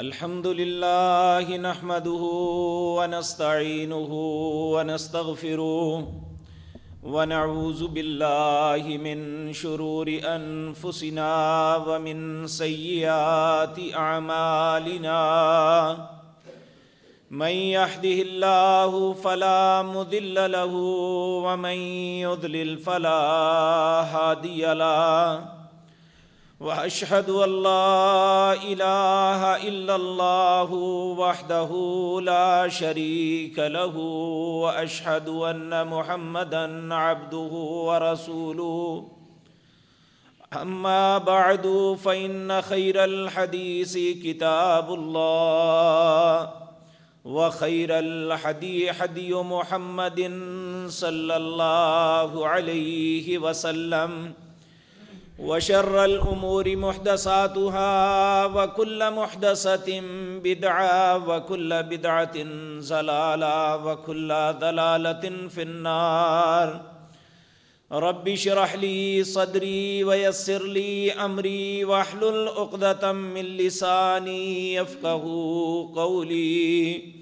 الحمد لله نحمده ونستعينه ونستغفره ونعوذ بالله من شرور أنفسنا ومن سيئات أعمالنا. من يهده الله فلا مضل له ومن يضلل فلا هادي له. واشهد ان لا اله الا الله وحده لا شريك له واشهد ان محمدا عبده ورسوله. اما بعد فان خير الحديث كتاب الله وخير الحدي حدي محمد صلى الله عليه وسلم. وشر الأمور محدثاتها وكل محدثة بدعة وكل بدعة زلالة وكل ضلالة في النار. رب اشرح لي صدري ويسر لي أمري واحلل عقدة من لساني يفقه قولي.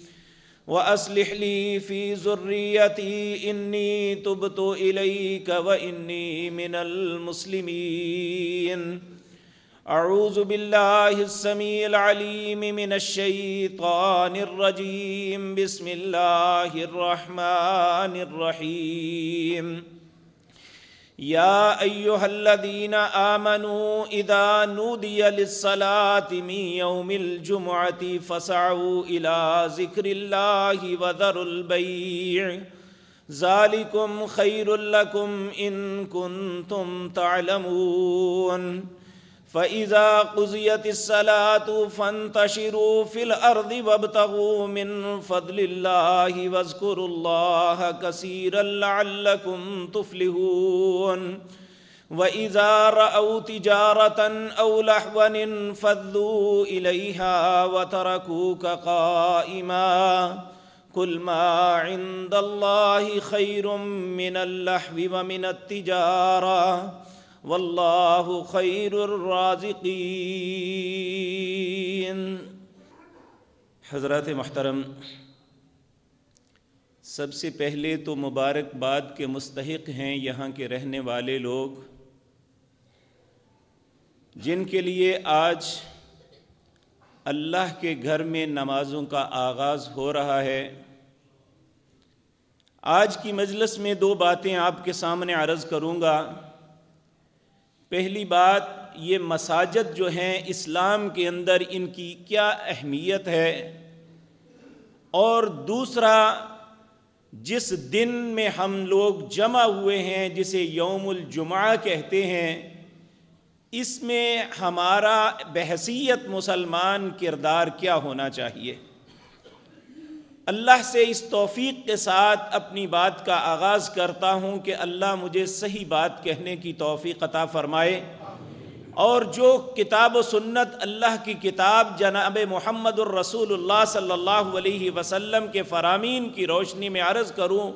وأصلح لي في ذريتي إني تبت إليك وإني من المسلمين. أعوذ بالله السميع العليم من الشيطان الرجيم. بسم الله الرحمن الرحيم. يا ايها الذين آمنوا اذا نودي للصلاة من يوم الجمعة فسعوا الى ذكر الله وذروا البيع. ذلكم خير لكم ان كنتم تعلمون. فاذا قضيت الصلاه فانتشروا في الارض وابتغوا من فضل الله واذكروا الله كثيرا لعلكم تفلحون واذا راوا تجاره او لهوا انفضوا اليها وتركوك قائما قل ما عند الله خير من اللهو ومن التجاره واللہ خیر الرازقین۔ حضرات محترم، سب سے پہلے تو مبارکباد کے مستحق ہیں یہاں کے رہنے والے لوگ، جن کے لیے آج اللہ کے گھر میں نمازوں کا آغاز ہو رہا ہے۔ آج کی مجلس میں دو باتیں آپ کے سامنے عرض کروں گا۔ پہلی بات، یہ مساجد جو ہیں اسلام کے اندر ان کی کیا اہمیت ہے؟ اور دوسرا، جس دن میں ہم لوگ جمع ہوئے ہیں، جسے یوم الجمعہ کہتے ہیں، اس میں ہمارا بحثیت مسلمان کردار کیا ہونا چاہیے؟ اللہ سے اس توفیق کے ساتھ اپنی بات کا آغاز کرتا ہوں کہ اللہ مجھے صحیح بات کہنے کی توفیق عطا فرمائے۔ اور جو کتاب و سنت اللہ کی کتاب جناب محمد الرسول اللہ صلی اللہ علیہ وسلم کے فرامین کی روشنی میں عرض کروں،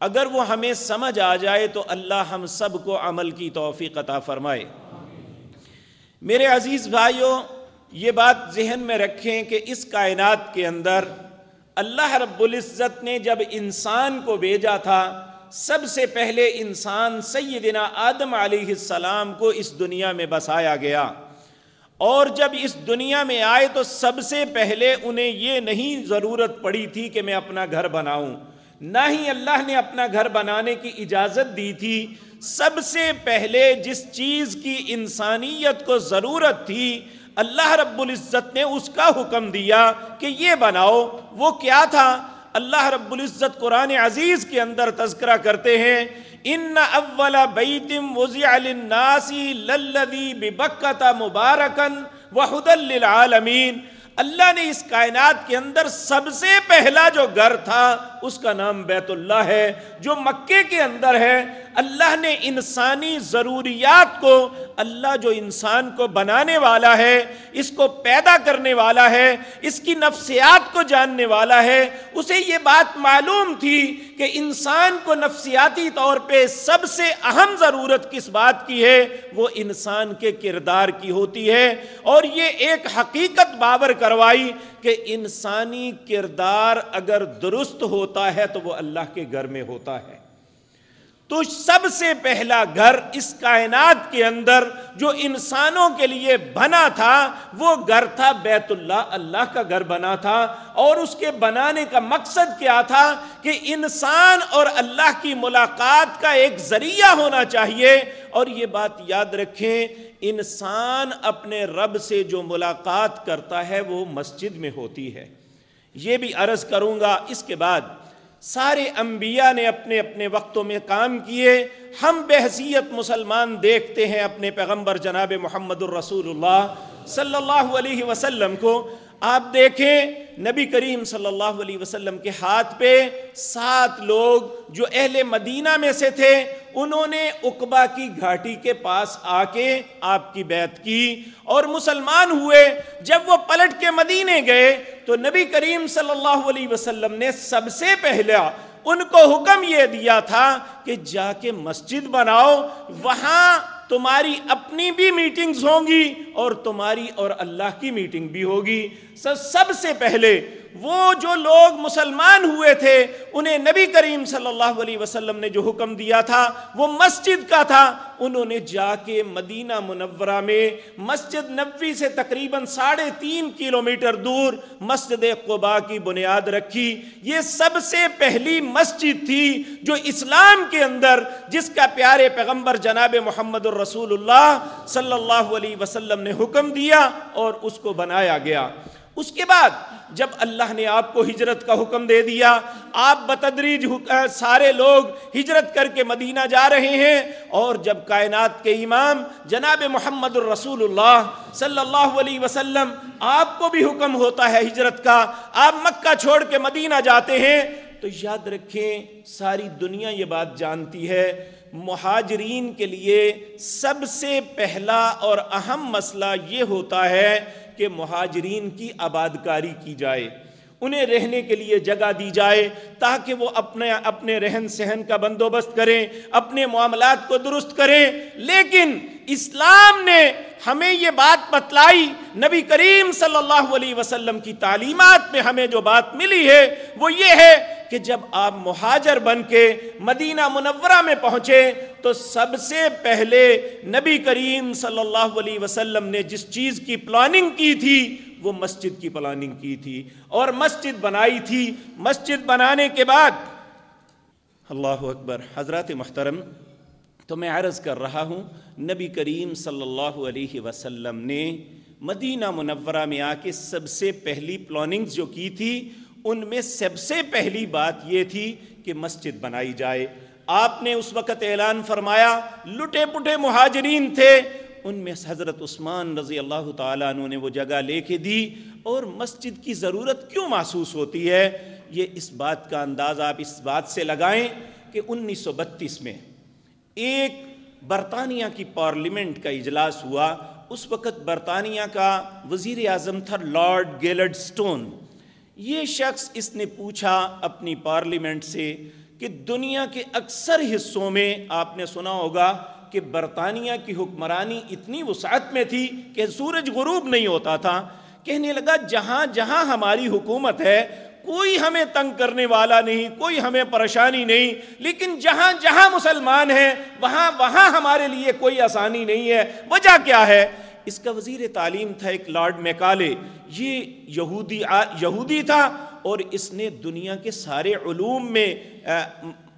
اگر وہ ہمیں سمجھ آ جائے تو اللہ ہم سب کو عمل کی توفیق عطا فرمائے۔ میرے عزیز بھائیوں، یہ بات ذہن میں رکھیں کہ اس کائنات کے اندر اللہ رب العزت نے جب انسان کو بھیجا تھا، سب سے پہلے انسان سیدنا آدم علیہ السلام کو اس دنیا میں بسایا گیا۔ اور جب اس دنیا میں آئے تو سب سے پہلے انہیں یہ نہیں ضرورت پڑی تھی کہ میں اپنا گھر بناؤں۔ نہ ہی اللہ نے اپنا گھر بنانے کی اجازت دی تھی۔ سب سے پہلے جس چیز کی انسانیت کو ضرورت تھی اللہ رب العزت نے اس کا حکم دیا کہ یہ بناؤ۔ وہ کیا تھا؟ اللہ رب العزت قرآن عزیز کے اندر تذکرہ کرتے ہیں، ان اول بیتم وضع للناس للذی ببکت مبارکن وحد للعالمین۔ اللہ نے اس کائنات کے اندر سب سے پہلا جو گھر تھا اس کا نام بیت اللہ ہے، جو مکے کے اندر ہے۔ اللہ نے انسانی ضروریات کو، اللہ جو انسان کو بنانے والا ہے، اس کو پیدا کرنے والا ہے، اس کی نفسیات کو جاننے والا ہے۔ اسے یہ بات معلوم تھی کہ انسان کو نفسیاتی طور پہ سب سے اہم ضرورت کس بات کی ہے؟ وہ انسان کے کردار کی ہوتی ہے۔ اور یہ ایک حقیقت باور کروائی کہ انسانی کردار اگر درست ہوتا ہے تو وہ اللہ کے گھر میں ہوتا ہے۔ تو سب سے پہلا گھر اس کائنات کے اندر جو انسانوں کے لیے بنا تھا، وہ گھر تھا بیت اللہ۔ اللہ کا گھر بنا تھا۔ اور اس کے بنانے کا مقصد کیا تھا؟ کہ انسان اور اللہ کی ملاقات کا ایک ذریعہ ہونا چاہیے۔ اور یہ بات یاد رکھیں، انسان اپنے رب سے جو ملاقات کرتا ہے، وہ مسجد میں ہوتی ہے۔ یہ بھی عرض کروں گا، اس کے بعد سارے انبیاء نے اپنے اپنے وقتوں میں کام کیے۔ ہم بحثیت مسلمان دیکھتے ہیں اپنے پیغمبر جناب محمد الرسول اللہ صلی اللہ علیہ وسلم کو۔ آپ دیکھیں نبی کریم صلی اللہ علیہ وسلم کے ہاتھ پہ سات لوگ جو اہل مدینہ میں سے تھے، انہوں نے اقبا کی گھاٹی کے پاس آ کے آپ کی بیعت کی اور مسلمان ہوئے۔ جب وہ پلٹ کے مدینے گئے تو نبی کریم صلی اللہ علیہ وسلم نے سب سے پہلا ان کو حکم یہ دیا تھا کہ جا کے مسجد بناؤ، وہاں تمہاری اپنی بھی میٹنگز ہوں گی اور تمہاری اور اللہ کی میٹنگ بھی ہوگی۔ سب سے پہلے وہ جو لوگ مسلمان ہوئے تھے، انہیں نبی کریم صلی اللہ علیہ وسلم نے جو حکم دیا تھا، وہ مسجد کا تھا، انہوں نے جا کے مدینہ منورہ میں مسجد نبوی سے تقریباً ساڑھے تین کلومیٹر دور مسجد قبا کی بنیاد رکھی۔ یہ سب سے پہلی مسجد تھی جو اسلام کے اندر، جس کا پیارے پیغمبر جناب محمد الرسول اللہ صلی اللہ علیہ وسلم نے حکم دیا اور اس کو بنایا گیا۔ اس کے بعد جب اللہ نے آپ کو ہجرت کا حکم دے دیا، آپ بتدریج سارے لوگ ہجرت کر کے مدینہ جا رہے ہیں اور جب کائنات کے امام جناب محمد الرسول اللہ صلی اللہ علیہ وسلم آپ کو بھی حکم ہوتا ہے ہجرت کا، آپ مکہ چھوڑ کے مدینہ جاتے ہیں، تو یاد رکھیں ساری دنیا یہ بات جانتی ہے، مہاجرین کے لیے سب سے پہلا اور اہم مسئلہ یہ ہوتا ہے کہ مہاجرین کی آباد کاری کی جائے۔ انہیں رہنے کے لیے جگہ دی جائے تاکہ وہ اپنے اپنے رہن سہن کا بندوبست کریں، اپنے معاملات کو درست کریں۔ لیکن اسلام نے ہمیں یہ بات بتلائی، نبی کریم صلی اللہ علیہ وسلم کی تعلیمات میں ہمیں جو بات ملی ہے وہ یہ ہے کہ جب آپ مہاجر بن کے مدینہ منورہ میں پہنچے تو سب سے پہلے نبی کریم صلی اللہ علیہ وسلم نے جس چیز کی پلاننگ کی تھی، وہ مسجد کی پلاننگ کی تھی اور مسجد بنائی تھی۔ مسجد بنانے کے بعد، اللہ اکبر حضرات محترم، تو میں عرض کر رہا ہوں، نبی کریم صلی اللہ علیہ وسلم نے مدینہ منورہ میں آ کے سب سے پہلی پلاننگ جو کی تھی ان میں سب سے پہلی بات یہ تھی کہ مسجد بنائی جائے۔ آپ نے اس وقت اعلان فرمایا، لٹے پٹے مہاجرین تھے۔ ان میں حضرت عثمان رضی اللہ تعالیٰ عنہ نے وہ جگہ لے کے دی۔ اور مسجد کی ضرورت کیوں محسوس ہوتی ہے؟ یہ اس بات کا انداز آپ اس بات سے لگائیں کہ انیس سو بتیس میں ایک برطانیہ کی پارلیمنٹ کا اجلاس ہوا۔ اس وقت برطانیہ کا وزیر اعظم تھا لارڈ گیلڈ سٹون۔ یہ شخص اس نے پوچھا اپنی پارلیمنٹ سے کہ دنیا کے اکثر حصوں میں آپ نے سنا ہوگا کہ برطانیہ کی حکمرانی اتنی وسعت میں تھی کہ سورج غروب نہیں ہوتا تھا۔ کہنے لگا، جہاں جہاں ہماری حکومت ہے، کوئی ہمیں تنگ کرنے والا نہیں، کوئی ہمیں پریشانی نہیں، لیکن جہاں جہاں مسلمان ہیں، وہاں وہاں ہمارے لیے کوئی آسانی نہیں ہے۔ وجہ کیا ہے؟ اس کا وزیر تعلیم تھا ایک لارڈ میکالے، یہ یہودی یہودی تھا اور اس نے دنیا کے سارے علوم میں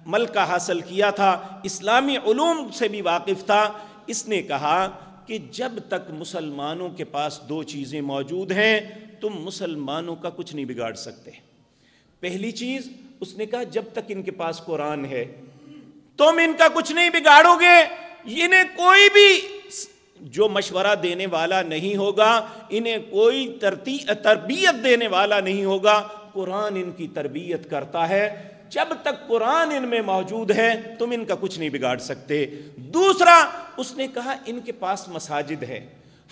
ملکہ حاصل کیا تھا، اسلامی علوم سے بھی واقف تھا۔ اس نے کہا کہ جب تک مسلمانوں کے پاس دو چیزیں موجود ہیں، تم مسلمانوں کا کچھ نہیں بگاڑ سکتے۔ پہلی چیز، اس نے کہا جب تک ان کے پاس قرآن ہے، تم ان کا کچھ نہیں بگاڑو گے۔ انہیں کوئی بھی جو مشورہ دینے والا نہیں ہوگا، انہیں کوئی تربیت دینے والا نہیں ہوگا۔ قرآن ان کی تربیت کرتا ہے۔ جب تک قرآن ان میں موجود ہے، تم ان کا کچھ نہیں بگاڑ سکتے۔ دوسرا، اس نے کہا ان کے پاس مساجد ہے۔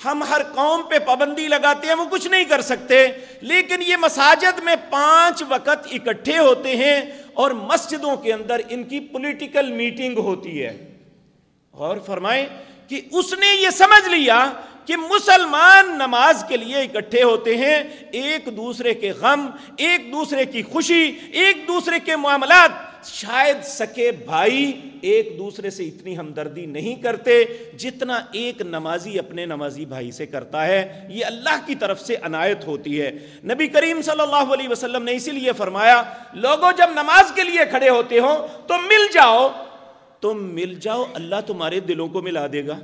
ہم ہر قوم پہ پابندی لگاتے ہیں، وہ کچھ نہیں کر سکتے۔ لیکن یہ مساجد میں پانچ وقت اکٹھے ہوتے ہیں اور مسجدوں کے اندر ان کی پولیٹیکل میٹنگ ہوتی ہے۔ اور فرمائیں کہ اس نے یہ سمجھ لیا کہ مسلمان نماز کے لیے اکٹھے ہوتے ہیں، ایک دوسرے کے غم، ایک دوسرے کی خوشی، ایک دوسرے کے معاملات۔ شاید سکے بھائی ایک دوسرے سے اتنی ہمدردی نہیں کرتے جتنا ایک نمازی اپنے نمازی بھائی سے کرتا ہے۔ یہ اللہ کی طرف سے عنایت ہوتی ہے۔ نبی کریم صلی اللہ علیہ وسلم نے اسی لیے فرمایا، لوگوں جب نماز کے لیے کھڑے ہوتے ہو تو مل جاؤ تم مل جاؤ، اللہ تمہارے دلوں کو ملا دے گا۔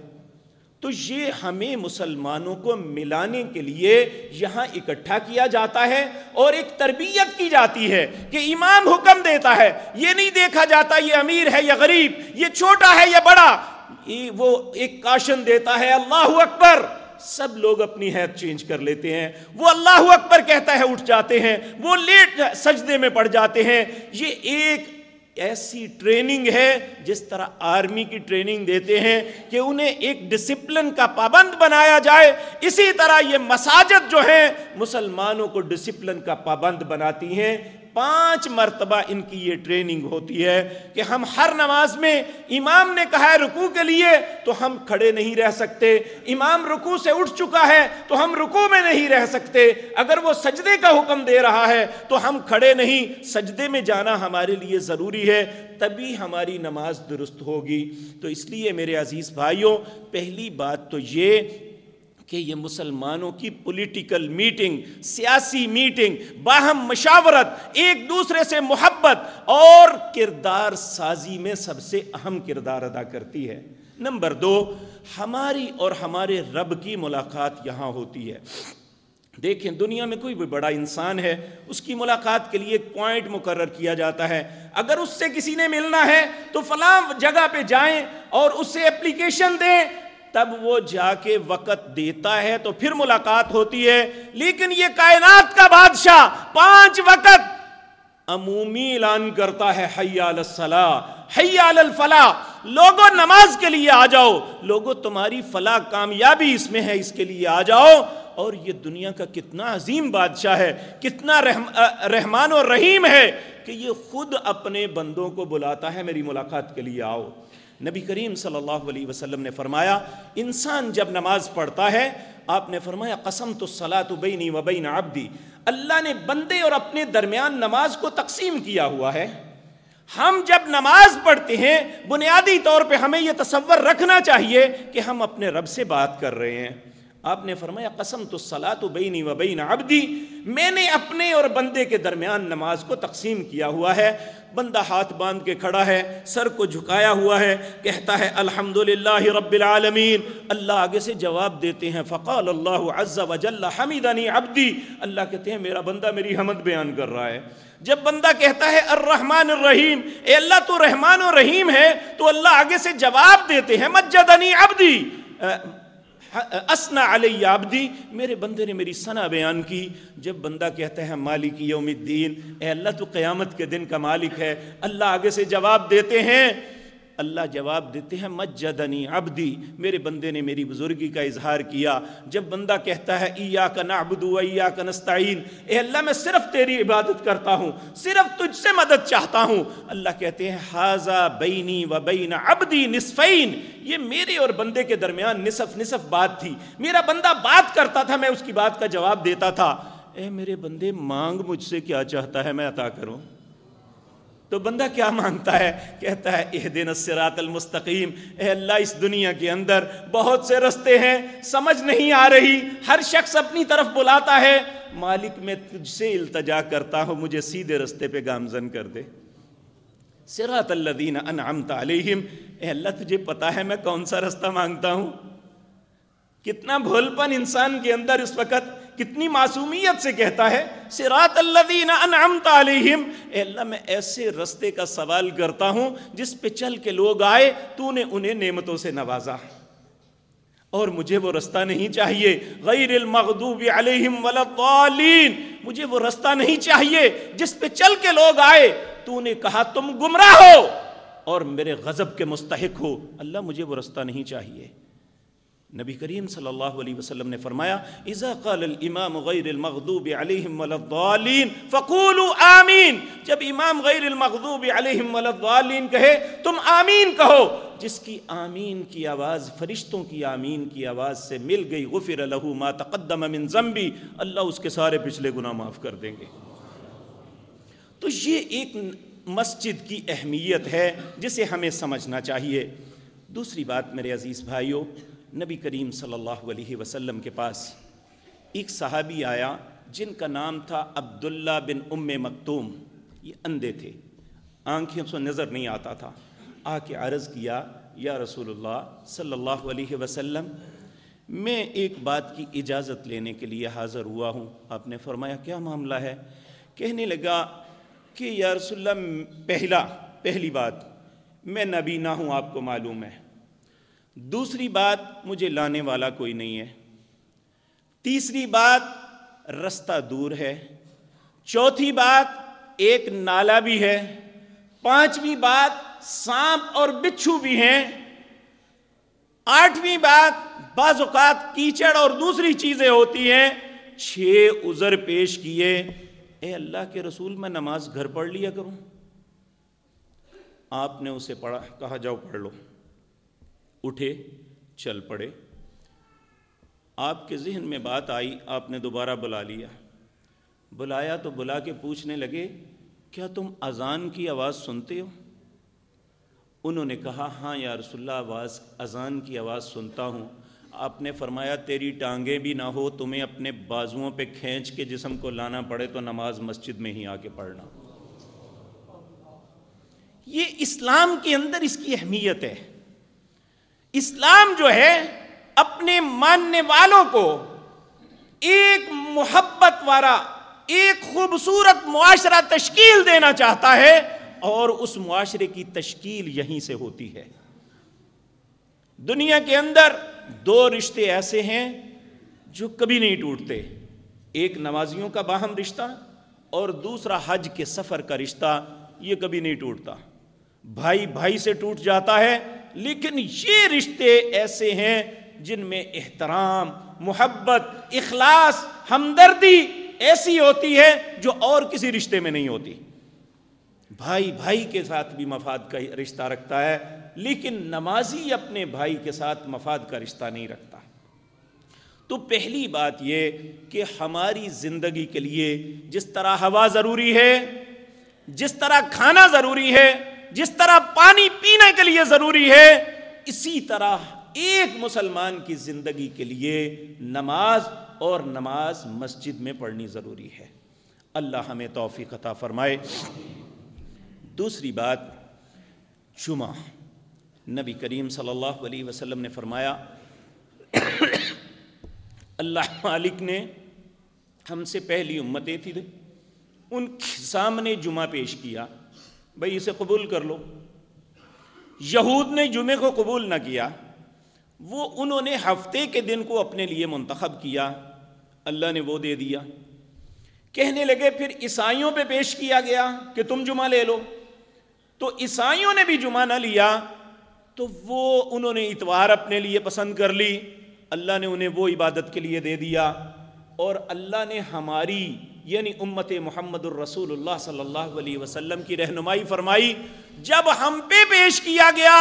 تو یہ ہمیں مسلمانوں کو ملانے کے لیے یہاں اکٹھا کیا جاتا ہے اور ایک تربیت کی جاتی ہے کہ امام حکم دیتا ہے۔ یہ نہیں دیکھا جاتا یہ امیر ہے یا غریب، یہ چھوٹا ہے یا بڑا۔ وہ ایک کاشن دیتا ہے، اللہ اکبر۔ سب لوگ اپنی حید چینج کر لیتے ہیں۔ وہ اللہ اکبر کہتا ہے، اٹھ جاتے ہیں۔ وہ لیٹ سجدے میں پڑ جاتے ہیں۔ یہ ایک ایسی ٹریننگ ہے جس طرح آرمی کی ٹریننگ دیتے ہیں کہ انہیں ایک ڈسپلن کا پابند بنایا جائے۔ اسی طرح یہ مساجد جو ہیں، مسلمانوں کو ڈسپلن کا پابند بناتی ہیں۔ پانچ مرتبہ ان کی یہ ٹریننگ ہوتی ہے کہ ہم ہر نماز میں امام نے کہا ہے رکوع کے لیے تو ہم کھڑے نہیں رہ سکتے۔ امام رکوع سے اٹھ چکا ہے تو ہم رکوع میں نہیں رہ سکتے۔ اگر وہ سجدے کا حکم دے رہا ہے تو ہم کھڑے نہیں۔ سجدے میں جانا ہمارے لیے ضروری ہے، تبھی ہماری نماز درست ہوگی۔ تو اس لیے میرے عزیز بھائیوں، پہلی بات تو یہ کہ یہ مسلمانوں کی پولیٹیکل میٹنگ سیاسی میٹنگ باہم مشاورت، ایک دوسرے سے محبت اور کردار سازی میں سب سے اہم کردار ادا کرتی ہے۔ نمبر دو، ہماری اور ہمارے رب کی ملاقات یہاں ہوتی ہے۔ دیکھیں، دنیا میں کوئی بھی بڑا انسان ہے، اس کی ملاقات کے لیے ایک پوائنٹ مقرر کیا جاتا ہے۔ اگر اس سے کسی نے ملنا ہے تو فلاں جگہ پہ جائیں اور اس سے اپلیکیشن دیں تب وہ جا کے وقت دیتا ہے تو پھر ملاقات ہوتی ہے۔ لیکن یہ کائنات کا بادشاہ پانچ وقت عمومی اعلان کرتا ہے حیال الصلاح حیال الفلاح۔ لوگوں نماز کے لیے آ جاؤ۔ لوگوں تمہاری فلاح کامیابی اس میں ہے، اس کے لیے آ جاؤ۔ اور یہ دنیا کا کتنا عظیم بادشاہ ہے، کتنا رحم رحمان و رحیم ہے کہ یہ خود اپنے بندوں کو بلاتا ہے، میری ملاقات کے لیے آؤ۔ نبی کریم صلی اللہ علیہ وسلم نے فرمایا، انسان جب نماز پڑھتا ہے، آپ نے فرمایا، قسم تو سلاۃ بینی و بین عبدی، اللہ نے بندے اور اپنے درمیان نماز کو تقسیم کیا ہوا ہے۔ ہم جب نماز پڑھتے ہیں، بنیادی طور پہ ہمیں یہ تصور رکھنا چاہیے کہ ہم اپنے رب سے بات کر رہے ہیں۔ آپ نے فرمایا قسم تو سلا تو بینی و بین عبدی، میں نے اپنے اور بندے کے درمیان نماز کو تقسیم کیا ہوا ہے۔ بندہ ہاتھ باندھ کے کھڑا ہے، سر کو جھکایا ہوا ہے، کہتا ہے الحمد رب العالمین۔ اللہ آگے سے جواب دیتے ہیں، فقال اللہ عز و جل، حمیدنی عبدی۔ اللہ کہتے ہیں، میرا بندہ میری حمد بیان کر رہا ہے۔ جب بندہ کہتا ہے، الرحمن الرحیم، اے اللہ تو رحمان و رحیم ہے، تو اللہ آگے سے جواب دیتے ہیں، مجدنی عبدی۔ اسنا علی عبدی میرے بندے نے میری سنا بیان کی، جب بندہ کہتا ہے، مالک یوم الدین، اے اللہ تو قیامت کے دن کا مالک ہے، اللہ آگے سے جواب دیتے ہیں اللہ جواب دیتے ہیں مجدنی عبدی، میرے بندے نے میری بزرگی کا اظہار کیا۔ جب بندہ کہتا ہے ایا کا نعبد و ایا کا نستعین اے اللہ، میں صرف تیری عبادت کرتا ہوں، صرف تجھ سے مدد چاہتا ہوں۔ اللہ کہتے ہیں حاضہ بینی و بین عبدی نصفین یہ میرے اور بندے کے درمیان نصف نصف بات تھی۔ میرا بندہ بات کرتا تھا، میں اس کی بات کا جواب دیتا تھا۔ اے میرے بندے، مانگ مجھ سے کیا چاہتا ہے، میں عطا کروں۔ تو بندہ کیا مانگتا ہے؟ کہتا ہے اہ دن السراط المستقیم۔ اے اللہ، اس دنیا کے اندر بہت سے رستے ہیں، سمجھ نہیں آ رہی۔ ہر شخص اپنی طرف بلاتا ہے۔ مالک، میں تجھ سے التجا کرتا ہوں، مجھے سیدھے رستے پہ گامزن کر دے۔ سراط الذین انعمت علیہم۔ اے اللہ، تجھے پتا ہے میں کون سا رستہ مانگتا ہوں؟ کتنا بھولپن انسان کے اندر اس وقت۔ کتنی معصومیت سے کہتا ہے سرات الذین انعمت علیہم۔ اے اللہ، میں ایسے رستے کا سوال کرتا ہوں جس پہ چل کے لوگ آئے، تو نے انہیں نعمتوں سے نوازا۔ اور مجھے وہ رستہ نہیں چاہیے۔ غیر المغضوب علیہم الضالین۔ مجھے وہ رستہ نہیں چاہیے جس پہ چل کے لوگ آئے۔ تو نے کہا، تم گمراہ ہو اور میرے غضب کے مستحق ہو۔ اللہ، مجھے وہ رستہ نہیں چاہیے۔ نبی کریم صلی اللہ علیہ وسلم نے فرمایا، اذا قال الامام غیر المغضوب علیہم والضالین فقولوا آمین. جب امام غیر المغضوب علیہم والضالین کہے، تم آمین کہو۔ جس کی آمین کی آواز، فرشتوں کی آمین کی آواز سے مل گئی، غفر له ما تقدم من ذنبی، اللہ اس کے سارے پچھلے گناہ معاف کر دیں گے۔ تو یہ ایک مسجد کی اہمیت ہے جسے ہمیں سمجھنا چاہیے۔ دوسری بات میرے عزیز بھائیوں نبی کریم صلی اللہ علیہ وسلم کے پاس ایک صحابی آیا جن کا نام تھا عبداللہ بن ام مکتوم۔ یہ اندھے تھے۔ آنکھیں سے نظر نہیں آتا تھا۔ آ کے عرض کیا، یا رسول اللہ صلی اللہ علیہ وسلم، میں ایک بات کی اجازت لینے کے لیے حاضر ہوا ہوں۔ آپ نے فرمایا، کیا معاملہ ہے؟ کہنے لگا کہ، یا رسول اللہ پہلا، پہلی بات، میں نبی نہ ہوں، آپ کو معلوم ہے۔ دوسری بات مجھے لانے والا کوئی نہیں ہے۔ تیسری بات، رستہ دور ہے۔ چوتھی بات، ایک نالا بھی ہے۔ پانچویں بات، سانپ اور بچھو بھی ہیں۔ آٹھویں بات، بعض اوقات کیچڑ اور دوسری چیزیں ہوتی ہیں۔ چھ عذر پیش کیے۔ اے اللہ کے رسول، میں نماز گھر پڑھ لیا کروں۔ آپ نے اسے پڑھا، کہا جاؤ پڑھ لو۔ اٹھے، چل پڑے۔ آپ کے ذہن میں بات آئی، آپ نے دوبارہ بلا لیا۔ بلایا تو بلا کے پوچھنے لگے، کیا تم اذان کی آواز سنتے ہو؟ انہوں نے کہا ہاں یا رسول اللہ، آواز، اذان کی آواز سنتا ہوں۔ آپ نے فرمایا، تیری ٹانگیں بھی نہ ہو، تمہیں اپنے بازوؤں پہ کھینچ کے جسم کو لانا پڑے تو نماز مسجد میں ہی آ کے پڑھنا۔ یہ اسلام کے اندر اس کی اہمیت ہے۔ اسلام جو ہے، اپنے ماننے والوں کو ایک محبت والا، ایک خوبصورت معاشرہ تشکیل دینا چاہتا ہے اور اس معاشرے کی تشکیل یہیں سے ہوتی ہے۔ دنیا کے اندر دو رشتے ایسے ہیں جو کبھی نہیں ٹوٹتے۔ ایک نمازیوں کا باہم رشتہ اور دوسرا حج کے سفر کا رشتہ، یہ کبھی نہیں ٹوٹتا۔ بھائی بھائی سے ٹوٹ جاتا ہے لیکن یہ رشتے ایسے ہیں جن میں احترام، محبت، اخلاص، ہمدردی ایسی ہوتی ہے جو اور کسی رشتے میں نہیں ہوتی۔ بھائی بھائی کے ساتھ بھی مفاد کا رشتہ رکھتا ہے، لیکن نمازی اپنے بھائی کے ساتھ مفاد کا رشتہ نہیں رکھتا۔ تو پہلی بات یہ کہ ہماری زندگی کے لیے جس طرح ہوا ضروری ہے، جس طرح کھانا ضروری ہے جس طرح پانی پینے کے لیے ضروری ہے، اسی طرح ایک مسلمان کی زندگی کے لیے نماز اور نماز مسجد میں پڑھنی ضروری ہے۔ اللہ ہمیں توفیق عطا فرمائے۔ دوسری بات، جمعہ۔ نبی کریم صلی اللہ علیہ وسلم نے فرمایا، اللہ مالک نے ہم سے پہلی امتیں تھی ان کے سامنے جمعہ پیش کیا۔ بھائی اسے قبول کر لو۔ یہود نے جمعے کو قبول نہ کیا۔ وہ انہوں نے ہفتے کے دن کو اپنے لیے منتخب کیا۔ اللہ نے وہ دے دیا۔ کہنے لگے، پھر عیسائیوں پہ پیش کیا گیا کہ تم جمعہ لے لو۔ تو عیسائیوں نے بھی جمعہ نہ لیا۔ تو وہ انہوں نے اتوار اپنے لیے پسند کر لی۔ اللہ نے انہیں وہ عبادت کے لیے دے دیا۔ اور اللہ نے ہماری یعنی امت محمد الرسول اللہ صلی اللہ علیہ وسلم کی رہنمائی فرمائی، جب ہم پہ پیش کیا گیا،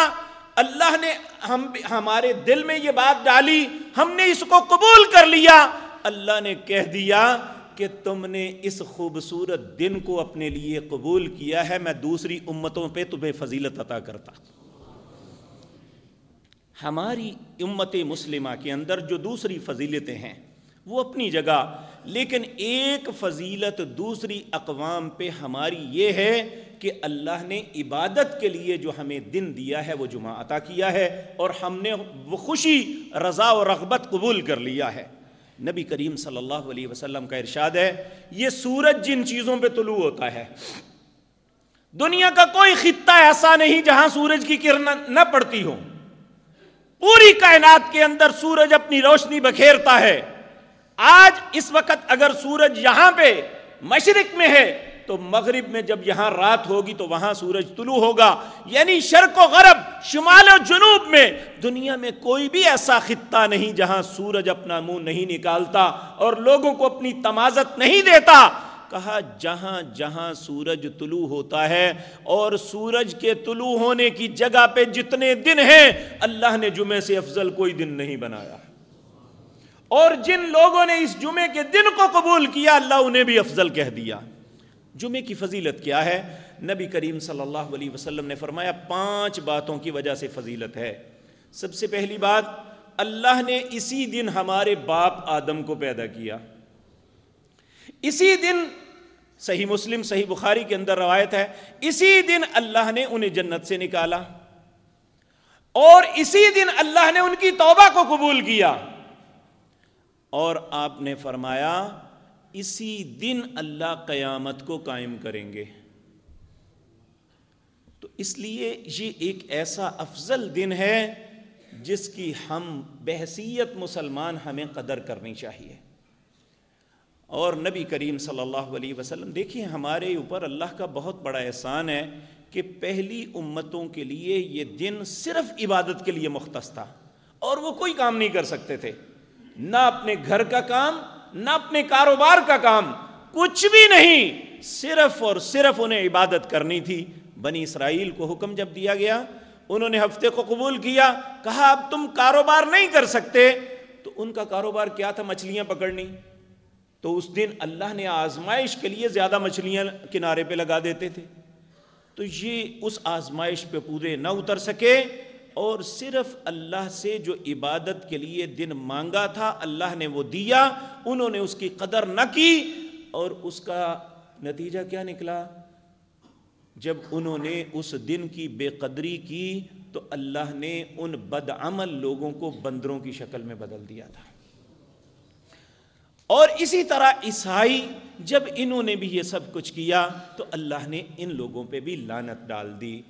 اللہ نے ہم ہمارے دل میں یہ بات ڈالی، ہم نے اس کو قبول کر لیا، اللہ نے کہہ دیا کہ تم نے اس خوبصورت دن کو اپنے لیے قبول کیا ہے، میں دوسری امتوں پہ تمہیں فضیلت عطا کرتا۔ ہماری امت مسلمہ کے اندر جو دوسری فضیلتیں ہیں وہ اپنی جگہ۔ لیکن ایک فضیلت دوسری اقوام پہ ہماری یہ ہے کہ اللہ نے عبادت کے لیے جو ہمیں دن دیا ہے وہ جمعہ عطا کیا ہے اور ہم نے وہ خوشی، رضا و رغبت قبول کر لیا ہے۔ نبی کریم صلی اللہ علیہ وسلم کا ارشاد ہے، یہ سورج جن چیزوں پہ طلوع ہوتا ہے۔ دنیا کا کوئی خطہ ایسا نہیں جہاں سورج کی کرن نہ پڑتی ہو پوری کائنات کے اندر سورج اپنی روشنی بکھیرتا ہے۔ آج اس وقت اگر سورج یہاں پہ مشرق میں ہے، تو مغرب میں جب یہاں رات ہوگی، تو وہاں سورج طلوع ہوگا۔ یعنی شرق و غرب، شمال و جنوب میں دنیا میں کوئی بھی ایسا خطہ نہیں جہاں سورج اپنا منہ نہیں نکالتا اور لوگوں کو اپنی تمازت نہیں دیتا۔ کہا، جہاں جہاں سورج طلوع ہوتا ہے اور سورج کے طلوع ہونے کی جگہ پہ جتنے دن ہیں، اللہ نے جمعے سے افضل کوئی دن نہیں بنایا۔ اور جن لوگوں نے اس جمعے کے دن کو قبول کیا، اللہ انہیں بھی افضل کہہ دیا۔ جمعے کی فضیلت کیا ہے؟ نبی کریم صلی اللہ علیہ وسلم نے فرمایا، پانچ باتوں کی وجہ سے فضیلت ہے۔ سب سے پہلی بات، اللہ نے اسی دن ہمارے باپ آدم کو پیدا کیا۔ اسی دن، صحیح مسلم، صحیح بخاری کے اندر روایت ہے، اسی دن اللہ نے انہیں جنت سے نکالا۔ اور اسی دن اللہ نے ان کی توبہ کو قبول کیا۔ اور آپ نے فرمایا، اسی دن اللہ قیامت کو قائم کریں گے۔ تو اس لیے یہ ایک ایسا افضل دن ہے جس کی ہم بحثیت مسلمان ہمیں قدر کرنی چاہیے۔ اور نبی کریم صلی اللہ علیہ وسلم، دیکھیے ہمارے اوپر اللہ کا بہت بڑا احسان ہے کہ پہلی امتوں کے لیے یہ دن صرف عبادت کے لیے مختص تھا اور وہ کوئی کام نہیں کر سکتے تھے۔ نہ اپنے گھر کا کام، نہ اپنے کاروبار کا کام، کچھ بھی نہیں، صرف اور صرف انہیں عبادت کرنی تھی۔ بنی اسرائیل کو حکم جب دیا گیا، انہوں نے ہفتے کو قبول کیا، کہا، اب تم کاروبار نہیں کر سکتے۔ تو ان کا کاروبار کیا تھا؟ مچھلیاں پکڑنی۔ تو اس دن اللہ نے آزمائش کے لیے زیادہ مچھلیاں کنارے پہ لگا دیتے تھے۔ تو یہ اس آزمائش پہ پورے نہ اتر سکے۔ اور صرف اللہ سے جو عبادت کے لیے دن مانگا تھا، اللہ نے وہ دیا، انہوں نے اس کی قدر نہ کی اور اس کا نتیجہ کیا نکلا؟ جب انہوں نے اس دن کی بے قدری کی تو اللہ نے ان بدعمل لوگوں کو بندروں کی شکل میں بدل دیا تھا۔ اور اسی طرح عیسائی، جب انہوں نے بھی یہ سب کچھ کیا تو اللہ نے ان لوگوں پہ بھی لانت ڈال دی۔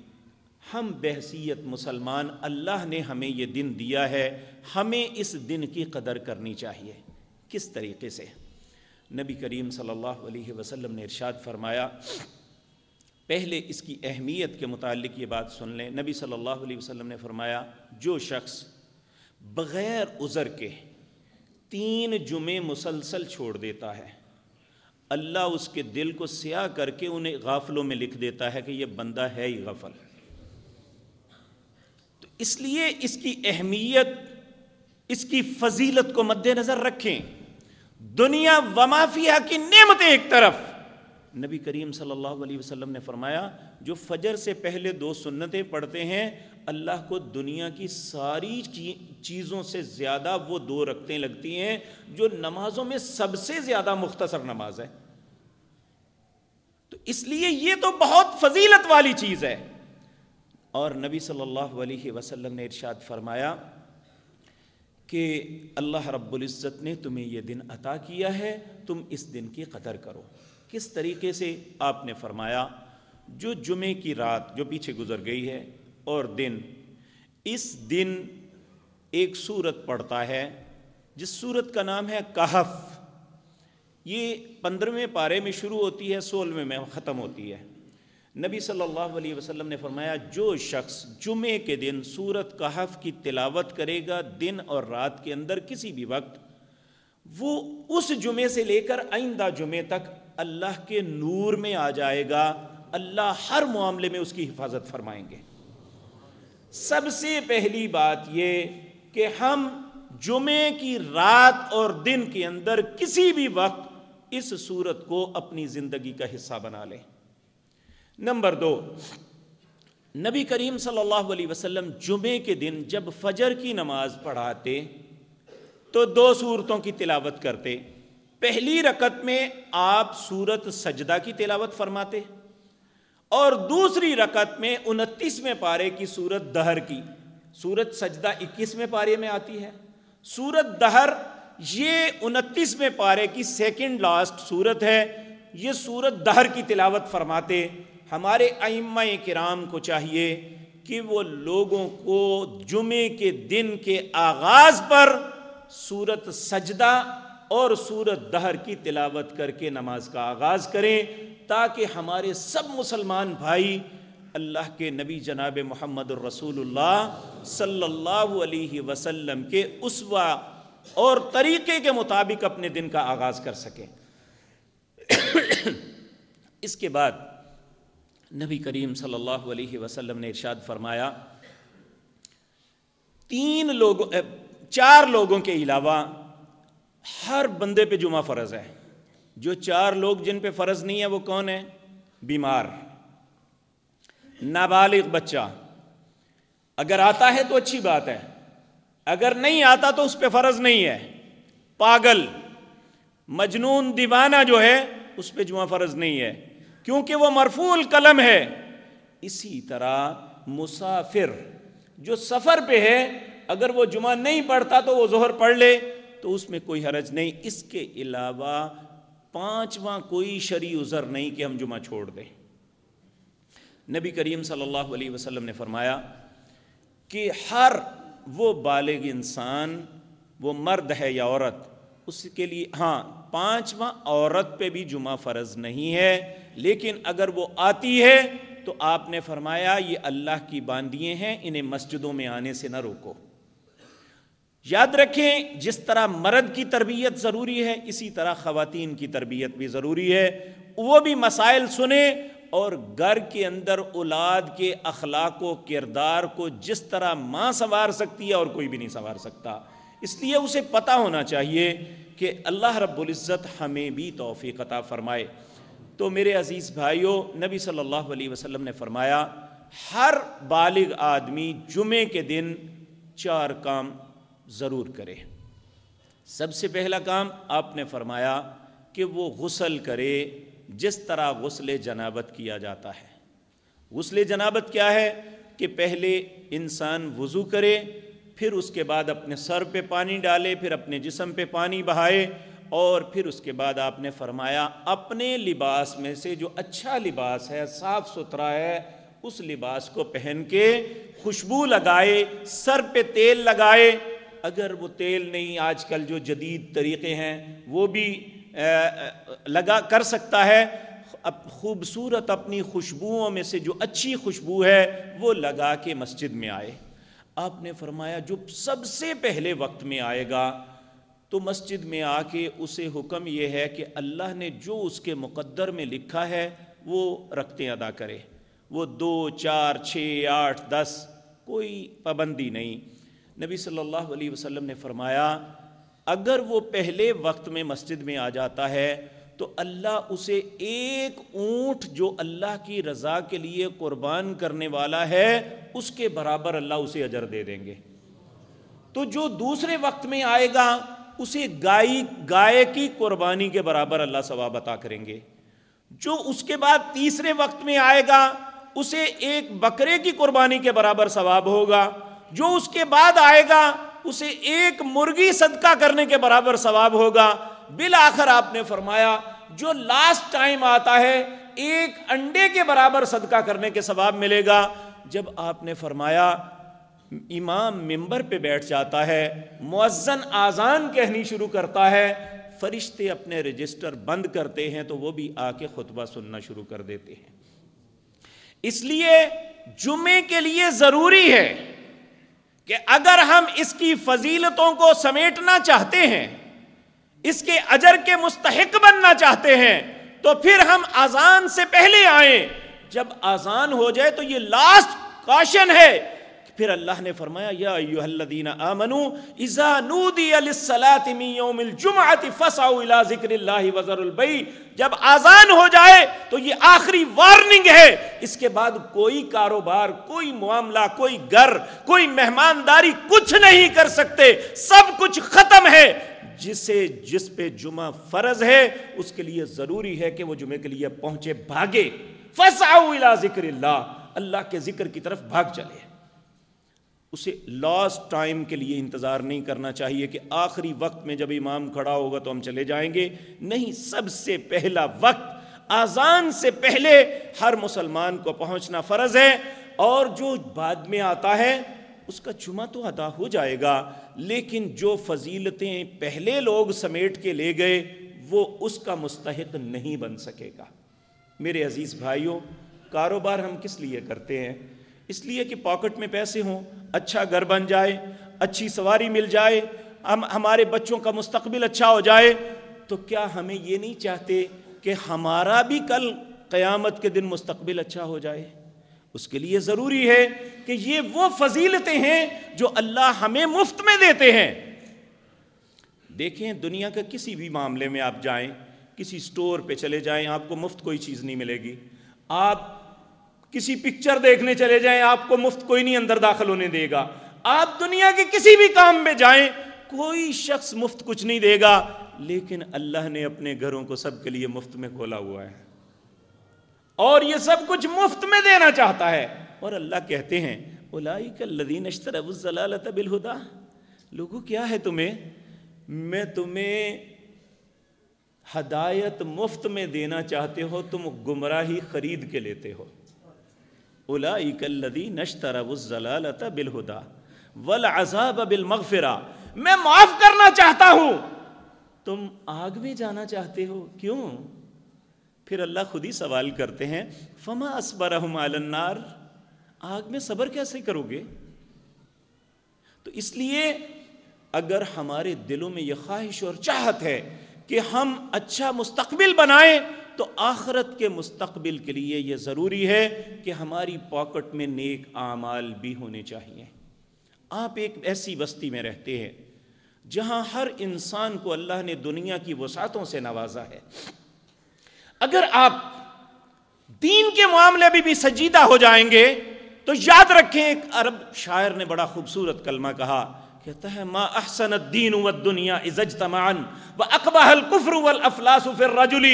ہم بحثیت مسلمان اللہ نے ہمیں یہ دن دیا ہے، ہمیں اس دن کی قدر کرنی چاہیے۔ کس طریقے سے؟ نبی کریم صلی اللہ علیہ وسلم نے ارشاد فرمایا، پہلے اس کی اہمیت کے متعلق یہ بات سن لیں۔ نبی صلی اللہ علیہ وسلم نے فرمایا، جو شخص بغیر عذر کے تین جمعے مسلسل چھوڑ دیتا ہے، اللہ اس کے دل کو سیاہ کر کے انہیں غافلوں میں لکھ دیتا ہے کہ یہ بندہ ہے ہی غفل۔ اس لیے اس کی اہمیت، اس کی فضیلت کو مد نظر رکھیں۔ دنیا ومافیہ کی نعمتیں ایک طرف۔ نبی کریم صلی اللہ علیہ وسلم نے فرمایا، جو فجر سے پہلے دو سنتیں پڑھتے ہیں، اللہ کو دنیا کی ساری چیزوں سے زیادہ وہ دو رکھتے لگتی ہیں، جو نمازوں میں سب سے زیادہ مختصر نماز ہے۔ تو اس لیے یہ تو بہت فضیلت والی چیز ہے۔ اور نبی صلی اللہ علیہ وسلم نے ارشاد فرمایا کہ اللہ رب العزت نے تمہیں یہ دن عطا کیا ہے، تم اس دن کی قدر کرو۔ کس طریقے سے آپ نے فرمایا، جو جمعے کی رات جو پیچھے گزر گئی ہے اور دن، اس دن ایک صورت پڑتا ہے، جس صورت کا نام ہے کہف۔ یہ پندرہویں پارے میں شروع ہوتی ہے، سولہویں میں ختم ہوتی ہے۔ نبی صلی اللہ علیہ وسلم نے فرمایا، جو شخص جمعے کے دن سورت کہف کی تلاوت کرے گا دن اور رات کے اندر کسی بھی وقت، وہ اس جمعے سے لے کر آئندہ جمعے تک اللہ کے نور میں آ جائے گا۔ اللہ ہر معاملے میں اس کی حفاظت فرمائیں گے۔ سب سے پہلی بات یہ کہ ہم جمعے کی رات اور دن کے اندر کسی بھی وقت اس صورت کو اپنی زندگی کا حصہ بنا لیں۔ نمبر دو، نبی کریم صلی اللہ علیہ وسلم جمعے کے دن جب فجر کی نماز پڑھاتے، تو دو صورتوں کی تلاوت کرتے۔ پہلی رکت میں آپ سورت سجدہ کی تلاوت فرماتے، اور دوسری رکت میں انتیسویں پارے کی سورت دہر کی۔ سورت سجدہ اکیسویں پارے میں آتی ہے۔ سورت دہر یہ انتیسویں پارے کی سیکنڈ لاسٹ سورت ہے۔ یہ سورت دہر کی تلاوت فرماتے۔ ہمارے ائمہ کرام کو چاہیے کہ وہ لوگوں کو جمعے کے دن کے آغاز پر سورت سجدہ اور سورت دہر کی تلاوت کر کے نماز کا آغاز کریں تاکہ ہمارے سب مسلمان بھائی اللہ کے نبی جناب محمد الرسول اللہ صلی اللہ علیہ وسلم کے اسوا اور طریقے کے مطابق اپنے دن کا آغاز کر سکیں۔ اس کے بعد نبی کریم صلی اللہ علیہ وسلم نے ارشاد فرمایا، تین لوگوں چار لوگوں کے علاوہ ہر بندے پہ جمعہ فرض ہے۔ جو چار لوگ جن پہ فرض نہیں ہے، وہ کون ہے بیمار، نابالغ بچہ۔ اگر آتا ہے تو اچھی بات ہے، اگر نہیں آتا تو اس پہ فرض نہیں ہے۔ پاگل، مجنون دیوانہ جو ہے، اس پہ جمعہ فرض نہیں ہے۔ کیونکہ وہ مرفول قلم ہے۔ اسی طرح مسافر جو سفر پہ ہے، اگر وہ جمعہ نہیں پڑھتا تو وہ ظہر پڑھ لے، تو اس میں کوئی حرج نہیں۔ اس کے علاوہ پانچواں کوئی شرع عذر نہیں کہ ہم جمعہ چھوڑ دیں۔ نبی کریم صلی اللہ علیہ وسلم نے فرمایا کہ ہر وہ بالغ انسان، وہ مرد ہے یا عورت، اس کے لیے ہاں پانچواں عورت پہ بھی جمعہ فرض نہیں ہے۔ لیکن اگر وہ آتی ہے تو آپ نے فرمایا یہ اللہ کی باندیے ہیں، انہیں مسجدوں میں آنے سے نہ روکو۔ یاد رکھیں، جس طرح مرد کی تربیت ضروری ہے، اسی طرح خواتین کی تربیت بھی ضروری ہے۔ وہ بھی مسائل سنیں اور گھر کے اندر اولاد کے اخلاق و کردار کو جس طرح ماں سنوار سکتی ہے اور کوئی بھی نہیں سنوار سکتا۔ اس لیے اسے پتہ ہونا چاہیے کہ اللہ رب العزت ہمیں بھی توفیق عطا فرمائے۔ تو میرے عزیز بھائیوں نبی صلی اللہ علیہ وسلم نے فرمایا، ہر بالغ آدمی جمعے کے دن چار کام ضرور کرے۔ سب سے پہلا کام آپ نے فرمایا کہ وہ غسل کرے، جس طرح غسل جنابت کیا جاتا ہے۔ غسل جنابت کیا ہے؟ کہ پہلے انسان وضو کرے، پھر اس کے بعد اپنے سر پہ پانی ڈالے، پھر اپنے جسم پہ پانی بہائے اور پھر اس کے بعد آپ نے فرمایا، اپنے لباس میں سے جو اچھا لباس ہے، صاف ستھرا ہے، اس لباس کو پہن کے خوشبو لگائے، سر پہ تیل لگائے۔ اگر وہ تیل نہیں آج کل جو جدید طریقے ہیں، وہ بھی لگا کر سکتا ہے۔ اب خوبصورت اپنی خوشبوؤں میں سے جو اچھی خوشبو ہے، وہ لگا کے مسجد میں آئے۔ آپ نے فرمایا، جو سب سے پہلے وقت میں آئے گا تو مسجد میں آ کے اسے حکم یہ ہے کہ اللہ نے جو اس کے مقدر میں لکھا ہے وہ رکھتے ادا کرے۔ وہ دو، چار، چھ، آٹھ، دس، کوئی پابندی نہیں۔ نبی صلی اللہ علیہ وسلم نے فرمایا، اگر وہ پہلے وقت میں مسجد میں آ جاتا ہے تو اللہ اسے ایک اونٹ جو اللہ کی رضا کے لیے قربان کرنے والا ہے، اس کے برابر اللہ اسے اجر دے دیں گے۔ تو جو دوسرے وقت میں آئے گا اسے گائے گائے کی قربانی کے برابر اللہ ثواب عطا کریں گے۔ جو اس کے بعد تیسرے وقت میں آئے گا، اسے ایک بکرے کی قربانی کے برابر ثواب ہوگا۔ جو اس کے بعد آئے گا، اسے ایک مرغی صدقہ کرنے کے برابر ثواب ہوگا۔ بالآخر آپ نے فرمایا، جو لاسٹ ٹائم آتا ہے، ایک انڈے کے برابر صدقہ کرنے کے ثواب ملے گا۔ جب آپ نے فرمایا امام ممبر پہ بیٹھ جاتا ہے، مؤذن آزان کہنی شروع کرتا ہے، فرشتے اپنے رجسٹر بند کرتے ہیں تو وہ بھی آ کے خطبہ سننا شروع کر دیتے ہیں۔ اس لیے جمعے کے لیے ضروری ہے کہ اگر ہم اس کی فضیلتوں کو سمیٹنا چاہتے ہیں، اس کے اجر کے مستحق بننا چاہتے ہیں، تو پھر ہم آزان سے پہلے آئیں۔ جب آزان ہو جائے تو یہ لاسٹ کاشن ہے۔ پھر اللہ نے فرمایا، یا ایوہ الذین آمنوا اذا نودی للصلاة من یوم الجمعة فسعوا الى ذکر اللہ وزر البی جب آزان ہو جائے تو یہ آخری وارننگ ہے۔ اس کے بعد کوئی کاروبار، کوئی معاملہ، کوئی گھر، کوئی مہمانداری کچھ نہیں کر سکتے۔ سب کچھ ختم ہے۔ جسے جس پہ جمعہ فرض ہے، اس کے لیے ضروری ہے کہ وہ جمعے کے لیے پہنچے، بھاگے۔ فسعوا الى ذکر اللہ۔ اللہ کے ذکر کی طرف بھاگ چلے۔ اسے لاسٹ ٹائم کے لیے انتظار نہیں کرنا چاہیے کہ آخری وقت میں جب امام کھڑا ہوگا تو ہم چلے جائیں گے۔ نہیں، سب سے پہلا وقت آزان سے پہلے ہر مسلمان کو پہنچنا فرض ہے۔ اور جو بعد میں آتا ہے، اس کا جمعہ تو ادا ہو جائے گا، لیکن جو فضیلتیں پہلے لوگ سمیٹ کے لے گئے، وہ اس کا مستحق نہیں بن سکے گا۔ میرے عزیز بھائیوں، کاروبار ہم کس لیے کرتے ہیں؟ اس لیے کہ پاکٹ میں پیسے ہوں اچھا گھر بن جائے، اچھی سواری مل جائے، ہم، ہمارے بچوں کا مستقبل اچھا ہو جائے، تو کیا ہمیں یہ نہیں چاہتے کہ ہمارا بھی کل قیامت کے دن مستقبل اچھا ہو جائے؟ اس کے لیے ضروری ہے کہ یہ وہ فضیلتیں ہیں جو اللہ ہمیں مفت میں دیتے ہیں۔ دیکھیں دنیا کے کسی بھی معاملے میں آپ جائیں، کسی سٹور پہ چلے جائیں، آپ کو مفت کوئی چیز نہیں ملے گی۔ آپ کسی پکچر دیکھنے چلے جائیں، آپ کو مفت کوئی نہیں اندر داخل ہونے دے گا۔ آپ دنیا کے کسی بھی کام میں جائیں، کوئی شخص مفت کچھ نہیں دے گا، لیکن اللہ نے اپنے گھروں کو سب کے لیے مفت میں کھولا ہوا ہے۔ اور یہ سب کچھ مفت میں دینا چاہتا ہے۔ اور اللہ کہتے ہیں بالہدا لوگو، کیا ہے تمہیں؟ میں تمہیں ہدایت مفت میں دینا چاہتے ہو، تم گمراہی خرید کے لیتے ہو۔ الذین اشتروا الضلالۃ بالہدا والعذاب بالمغفرہ۔ میں معاف کرنا چاہتا ہوں۔ تم آگ میں جانا چاہتے ہو؟ کیوں؟ پھر اللہ خود ہی سوال کرتے ہیں، فما اسبرہم علی النار؟ آگ میں صبر کیسے کرو گے؟ تو اس لیے اگر ہمارے دلوں میں یہ خواہش اور چاہت ہے کہ ہم اچھا مستقبل بنائیں تو آخرت کے مستقبل کے لیے یہ ضروری ہے کہ ہماری پاکٹ میں نیک اعمال بھی ہونے چاہیے۔ آپ ایک ایسی بستی میں رہتے ہیں جہاں ہر انسان کو اللہ نے دنیا کی وسعتوں سے نوازا ہے۔ اگر آپ دین کے معاملے بھی بھی سجیدہ ہو جائیں گے تو یاد رکھیں، ایک عرب شاعر نے بڑا خوبصورت کلمہ کہا، کہتا ہے، ما احسن الدین والدنیا از و الكفر والافلاس فی الرجل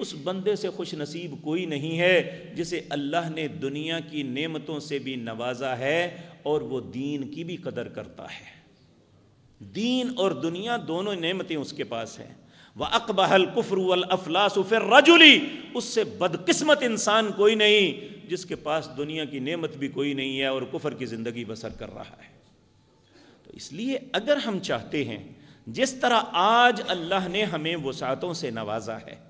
اس بندے سے خوش نصیب کوئی نہیں ہے جسے اللہ نے دنیا کی نعمتوں سے بھی نوازا ہے اور وہ دین کی بھی قدر کرتا ہے۔ دین اور دنیا دونوں نعمتیں اس کے پاس ہیں۔ وہ اقبہ الکفر والافلاس فر رجولی اس سے بدقسمت انسان کوئی نہیں جس کے پاس دنیا کی نعمت بھی کوئی نہیں ہے اور کفر کی زندگی بسر کر رہا ہے۔ تو اس لیے اگر ہم چاہتے ہیں جس طرح آج اللہ نے ہمیں وسعتوں سے نوازا ہے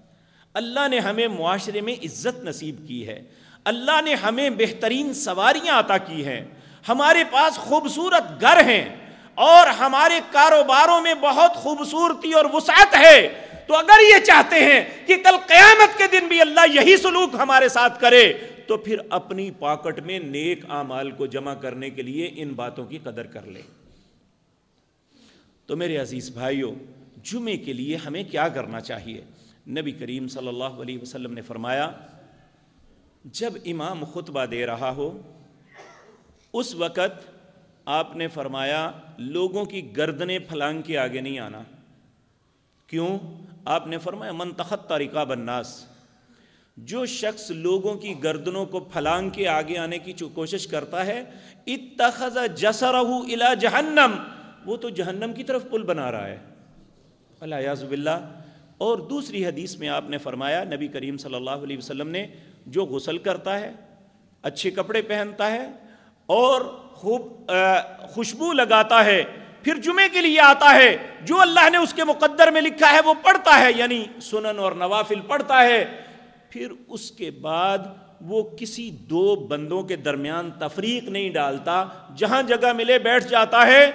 اللہ نے ہمیں معاشرے میں عزت نصیب کی ہے۔ اللہ نے ہمیں بہترین سواریاں عطا کی ہیں۔ ہمارے پاس خوبصورت گھر ہیں اور ہمارے کاروباروں میں بہت خوبصورتی اور وسعت ہے۔ تو اگر یہ چاہتے ہیں کہ کل قیامت کے دن بھی اللہ یہی سلوک ہمارے ساتھ کرے، تو پھر اپنی پاکٹ میں نیک اعمال کو جمع کرنے کے لیے ان باتوں کی قدر کر لے۔ تو میرے عزیز بھائیوں جمعے کے لیے ہمیں کیا کرنا چاہیے؟ نبی کریم صلی اللہ علیہ وسلم نے فرمایا، جب امام خطبہ دے رہا ہو، اس وقت آپ نے فرمایا، لوگوں کی گردنیں پھلانگ کے آگے نہیں آنا۔ کیوں؟ آپ نے فرمایا منتخب طریقہ بنناس جو شخص لوگوں کی گردنوں کو پھلانگ کے آگے آنے کی کوشش کرتا ہے، اتخذ جسرہ الى جہنم۔ وہ تو جہنم کی طرف پل بنا رہا ہے۔ اللہ باللہ۔ اور دوسری حدیث میں آپ نے فرمایا، نبی کریم صلی اللہ علیہ وسلم نے جو غسل کرتا ہے، اچھے کپڑے پہنتا ہے اور خوب خوشبو لگاتا ہے، پھر جمعے کے لیے آتا ہے، جو اللہ نے اس کے مقدر میں لکھا ہے وہ پڑھتا ہے یعنی سنن اور نوافل پڑھتا ہے، پھر اس کے بعد وہ کسی دو بندوں کے درمیان تفریق نہیں ڈالتا، جہاں جگہ ملے بیٹھ جاتا ہے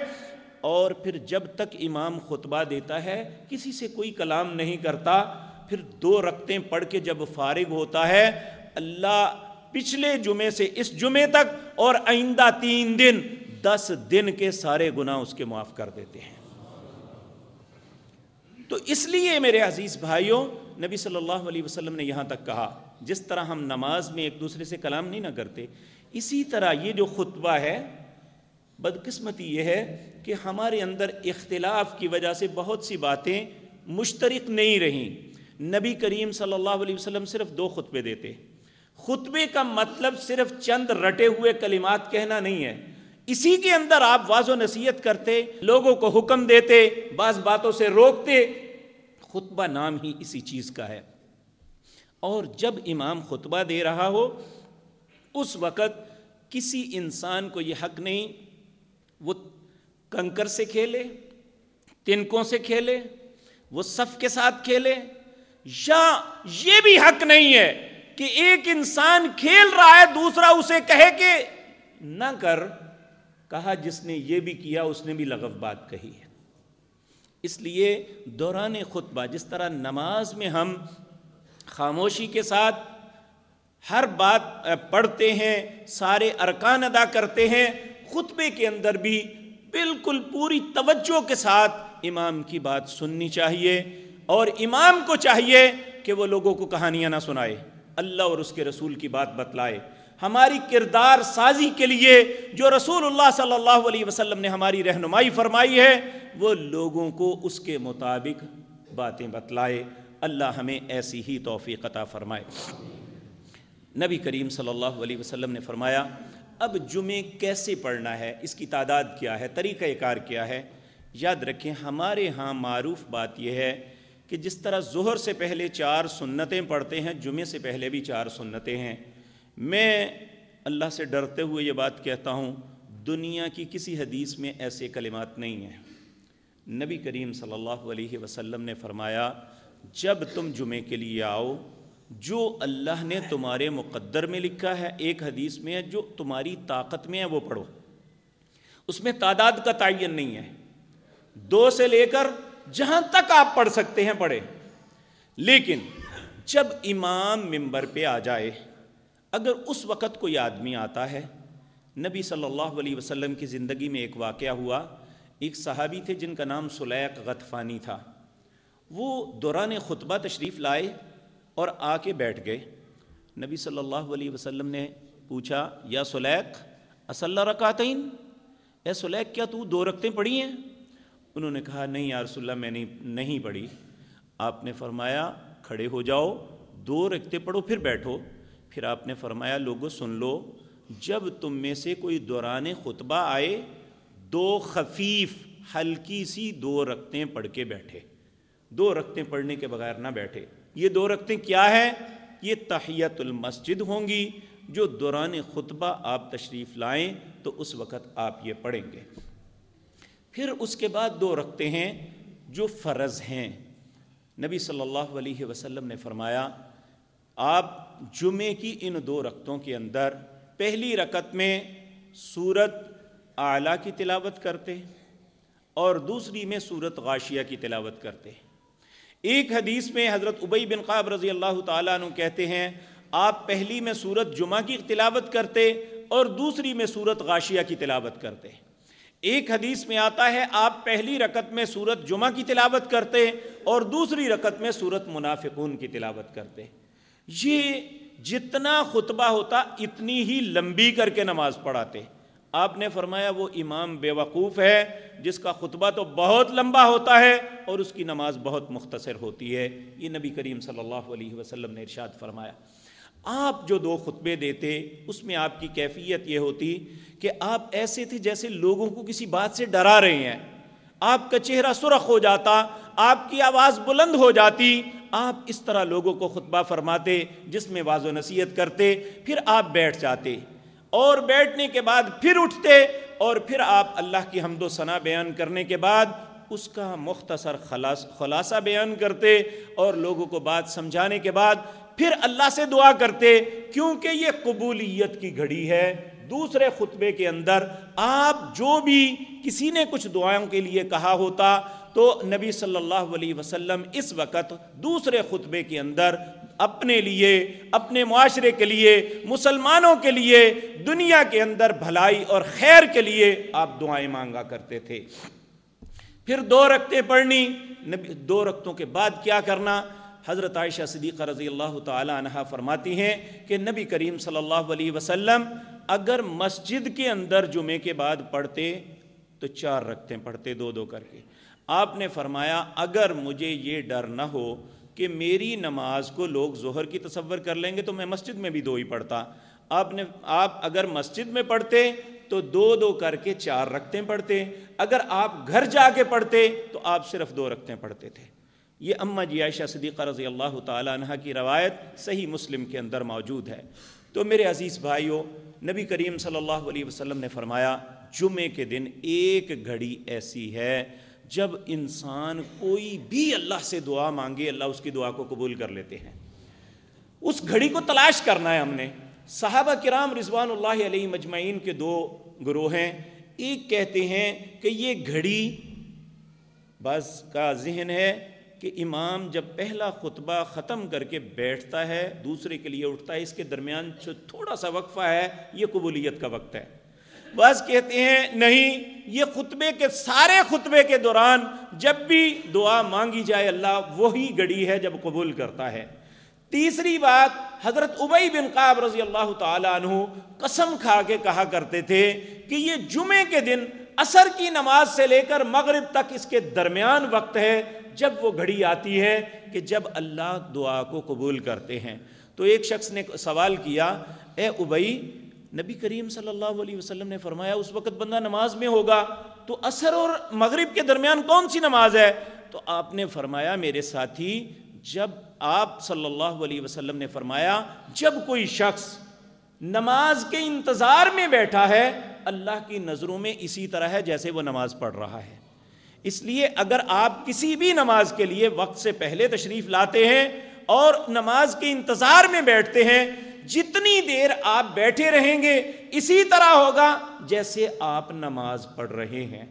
اور پھر جب تک امام خطبہ دیتا ہے، کسی سے کوئی کلام نہیں کرتا، پھر دو رقطیں پڑھ کے جب فارغ ہوتا ہے، اللہ پچھلے جمعے سے اس جمعے تک اور آئندہ تین دن، دس دن کے سارے گناہ اس کے معاف کر دیتے ہیں۔ تو اس لیے میرے عزیز بھائیوں، نبی صلی اللہ علیہ وسلم نے یہاں تک کہا، جس طرح ہم نماز میں ایک دوسرے سے کلام نہیں نہ کرتے، اسی طرح یہ جو خطبہ ہے بدقسمتی یہ ہے کہ ہمارے اندر اختلاف کی وجہ سے بہت سی باتیں مشترک نہیں رہیں۔ نبی کریم صلی اللہ علیہ وسلم صرف دو خطبے دیتے خطبے کا مطلب صرف چند رٹے ہوئے کلمات کہنا نہیں ہے۔ اسی کے اندر آپ واض و نصیحت کرتے، لوگوں کو حکم دیتے، بعض باتوں سے روکتے۔ خطبہ نام ہی اسی چیز کا ہے۔ اور جب امام خطبہ دے رہا ہو، اس وقت کسی انسان کو یہ حق نہیں وہ کنکر سے کھیلے، تنکوں سے کھیلے، وہ صف کے ساتھ کھیلے۔ یا یہ بھی حق نہیں ہے کہ ایک انسان کھیل رہا ہے، دوسرا اسے کہے کہ نہ کر، کہا جس نے یہ بھی کیا، اس نے بھی لغف بات کہی ہے۔ اس لیے دوران خطبہ، جس طرح نماز میں ہم خاموشی کے ساتھ ہر بات پڑھتے ہیں، سارے ارکان ادا کرتے ہیں خطبے کے اندر بھی بالکل پوری توجہ کے ساتھ امام کی بات سننی چاہیے اور امام کو چاہیے کہ وہ لوگوں کو کہانیاں نہ سنائے، اللہ اور اس کے رسول کی بات بتلائے۔ ہماری کردار سازی کے لیے جو رسول اللہ صلی اللہ علیہ وسلم نے ہماری رہنمائی فرمائی ہے، وہ لوگوں کو اس کے مطابق باتیں بتلائے۔ اللہ ہمیں ایسی ہی توفیق عطا فرمائے۔ نبی کریم صلی اللہ علیہ وسلم نے فرمایا اب جمعے کیسے پڑھنا ہے؟ اس کی تعداد کیا ہے؟ طریقہ کار کیا ہے؟ یاد رکھیں، ہمارے ہاں معروف بات یہ ہے کہ جس طرح ظہر سے پہلے چار سنتیں پڑھتے ہیں، جمعے سے پہلے بھی چار سنتیں ہیں۔ میں اللہ سے ڈرتے ہوئے یہ بات کہتا ہوں، دنیا کی کسی حدیث میں ایسے کلمات نہیں ہیں۔ نبی کریم صلی اللہ علیہ وسلم نے فرمایا، جب تم جمعے کے لیے آؤ جو اللہ نے تمہارے مقدر میں لکھا ہے، ایک حدیث میں ہے، جو تمہاری طاقت میں ہے، وہ پڑھو۔ اس میں تعداد کا تعین نہیں ہے۔ دو سے لے کر جہاں تک آپ پڑھ سکتے ہیں پڑھے لیکن جب امام ممبر پہ آ جائے، اگر اس وقت کوئی آدمی آتا ہے، نبی صلی اللہ علیہ وسلم کی زندگی میں ایک واقعہ ہوا۔ ایک صحابی تھے جن کا نام سلیق غطفانی تھا۔ وہ دوران خطبہ تشریف لائے۔ اور آ کے بیٹھ گئے۔ نبی صلی اللہ علیہ وسلم نے پوچھا، یا سلیق، اصل رکاتین اے سلیق، کیا تو دو رکھتے پڑھی ہیں؟ انہوں نے کہا، نہیں یا رسول اللہ، میں نہیں نہیں پڑھی۔ آپ نے فرمایا، کھڑے ہو جاؤ، دو رکھتے پڑھو، پھر بیٹھو۔ پھر آپ نے فرمایا لوگوں سن لو، جب تم میں سے کوئی دوران خطبہ آئے، دو خفیف، ہلکی سی دو رکھتے پڑھ کے بیٹھے۔ دو رکھتے پڑھنے کے بغیر نہ بیٹھے۔ یہ دو رکھتے کیا ہے؟ یہ تحیت المسجد ہوں گی، جو دوران خطبہ آپ تشریف لائیں تو اس وقت آپ یہ پڑھیں گے۔ پھر اس کے بعد دو رکھتے ہیں جو فرض ہیں۔ نبی صلی اللہ علیہ وسلم نے فرمایا، آپ جمعے کی ان دو رقطوں کے اندر پہلی رکت میں سورت اعلیٰ کی تلاوت کرتے اور دوسری میں سورت غاشیہ کی تلاوت کرتے۔ ایک حدیث میں حضرت عبی بن قاب رضی اللہ تعالیٰ عنہ کہتے ہیں، آپ پہلی میں سورت جمعہ کی تلاوت کرتے اور دوسری میں سورت غاشیہ کی تلاوت کرتے۔ ایک حدیث میں آتا ہے، آپ پہلی رکت میں سورت جمعہ کی تلاوت کرتے اور دوسری رکت میں سورت منافقون کی تلاوت کرتے۔ یہ جتنا خطبہ ہوتا، اتنی ہی لمبی کر کے نماز پڑھاتے۔ آپ نے فرمایا وہ امام بے وقوف ہے، جس کا خطبہ تو بہت لمبا ہوتا ہے اور اس کی نماز بہت مختصر ہوتی ہے۔ یہ نبی کریم صلی اللہ علیہ وسلم نے ارشاد فرمایا۔ آپ جو دو خطبے دیتے، اس میں آپ کی کیفیت یہ ہوتی کہ آپ ایسے تھے جیسے لوگوں کو کسی بات سے ڈرا رہے ہیں۔ آپ کا چہرہ سرخ ہو جاتا، آپ کی آواز بلند ہو جاتی۔ آپ اس طرح لوگوں کو خطبہ فرماتے، جس میں واض و نصیحت کرتے، پھر آپ بیٹھ جاتے۔ اور بیٹھنے کے بعد پھر اٹھتے اور پھر آپ اللہ کی حمد و ثنا بیان کرنے کے بعد اس کا مختصر خلاصہ بیان کرتے اور لوگوں کو بات سمجھانے کے بعد پھر اللہ سے دعا کرتے، کیونکہ یہ قبولیت کی گھڑی ہے۔ دوسرے خطبے کے اندر آپ جو بھی کسی نے کچھ دعاؤں کے لیے کہا ہوتا تو نبی صلی اللہ علیہ وسلم اس وقت دوسرے خطبے کے اندر اپنے لیے، اپنے معاشرے کے لیے، مسلمانوں کے لیے، دنیا کے اندر بھلائی اور خیر کے لیے آپ دعائیں مانگا کرتے تھے۔ پھر دو رکھتے پڑھنی دو رکھتوں کے بعد کیا کرنا؟ حضرت عائشہ صدیقہ رضی اللہ تعالی عنہ فرماتی ہیں کہ نبی کریم صلی اللہ علیہ وسلم اگر مسجد کے اندر جمعے کے بعد پڑھتے تو چار رکھتے پڑھتے، دو دو کر کے۔ آپ نے فرمایا، اگر مجھے یہ ڈر نہ ہو کہ میری نماز کو لوگ ظہر کی تصور کر لیں گے تو میں مسجد میں بھی دو ہی پڑھتا۔ آپ نے، آپ اگر مسجد میں پڑھتے تو دو دو کر کے چار رکھتے پڑھتے۔ اگر آپ گھر جا کے پڑھتے تو آپ صرف دو رکھتے پڑھتے تھے۔ یہ اماں جی عائشہ صدیقہ رضی اللہ تعالیٰ عنہ کی روایت صحیح مسلم کے اندر موجود ہے۔ تو میرے عزیز بھائیوں، نبی کریم صلی اللہ علیہ وسلم نے فرمایا، جمعے کے دن ایک گھڑی ایسی ہے جب انسان کوئی بھی اللہ سے دعا مانگے، اللہ اس کی دعا کو قبول کر لیتے ہیں۔ اس گھڑی کو تلاش کرنا ہے ہم نے۔ صحابہ کرام رضوان اللہ علیہ مجمعین کے دو گروہ ہیں۔ ایک کہتے ہیں کہ یہ گھڑی بعض کا ذہن ہے کہ امام جب پہلا خطبہ ختم کر کے بیٹھتا ہے، دوسرے کے لیے اٹھتا ہے، اس کے درمیان جو تھوڑا سا وقفہ ہے، یہ قبولیت کا وقت ہے۔ بعض کہتے ہیں نہیں، یہ خطبے کے سارے خطبے کے دوران جب بھی دعا مانگی جائے اللہ، وہی گڑی ہے جب قبول کرتا ہے۔ تیسری بات، حضرت ابئی بن قاب رضی اللہ تعالیٰ عنہ قسم کھا کے کہا کرتے تھے کہ یہ جمعے کے دن اثر کی نماز سے لے کر مغرب تک اس کے درمیان وقت ہے، جب وہ گھڑی آتی ہے کہ جب اللہ دعا کو قبول کرتے ہیں۔ تو ایک شخص نے سوال کیا، اے ابئی نبی کریم صلی اللہ علیہ وسلم نے فرمایا، اس وقت بندہ نماز میں ہوگا تو اثر اور مغرب کے درمیان کون سی نماز ہے؟ تو آپ نے فرمایا، میرے ساتھی، جب آپ صلی اللہ علیہ وسلم نے فرمایا، جب کوئی شخص نماز کے انتظار میں بیٹھا ہے، اللہ کی نظروں میں اسی طرح ہے جیسے وہ نماز پڑھ رہا ہے۔ اس لیے اگر آپ کسی بھی نماز کے لیے وقت سے پہلے تشریف لاتے ہیں اور نماز کے انتظار میں بیٹھتے ہیں جتنی دیر آپ بیٹھے رہیں گے، اسی طرح ہوگا جیسے آپ نماز پڑھ رہے ہیں۔